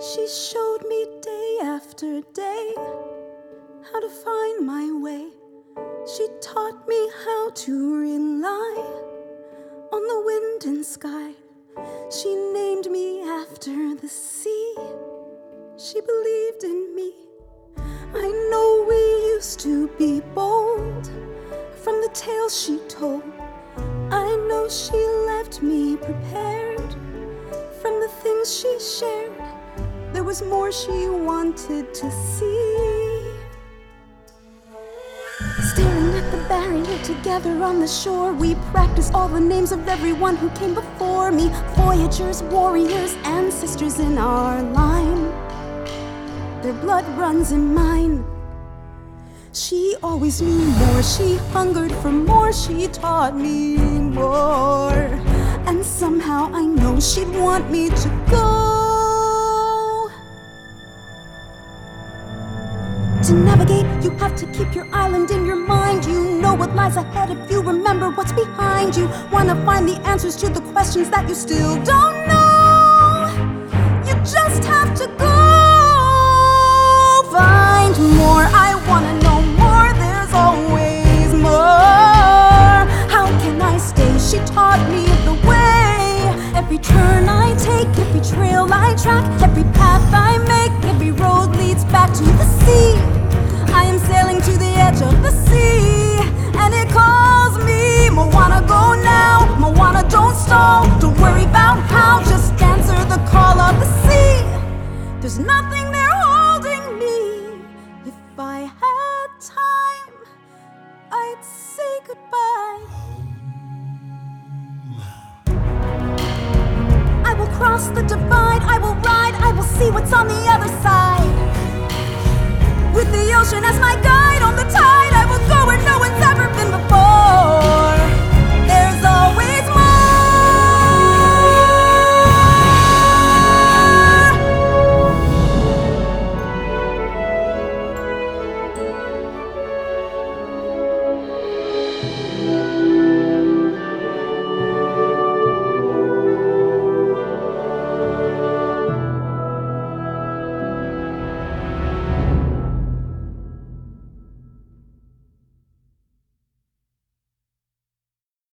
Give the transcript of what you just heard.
She showed me day after day how to find my way. She taught me how to rely on the wind and sky. She named me after the sea. She believed in me. I know we used to be bold from the tales she told. I know she left me prepared from the things she shared. Was more she wanted to see. Staring at the barrier together on the shore, we practiced all the names of everyone who came before me Voyagers, warriors, ancestors in our line. Their blood runs in mine. She always knew more, she hungered for more, she taught me more. And somehow I know she'd want me to go. To navigate, you have to keep your island in your mind. You know what lies ahead if you remember what's behind you. Wanna find the answers to the questions that you still don't know. You just have to go find more. I wanna know more. There's always more. How can I stay? She taught me the way. Every turn I take, every trail I track, every path I make, every road leads back to the sea. Sailing to the edge of the sea, and it calls me. Moana, go now. Moana, don't stall. Don't worry about how, just answer the call of the sea. There's nothing there holding me. If I had time, I'd say goodbye. I will cross the divide, I will ride, I will see what's on the ocean as my guide.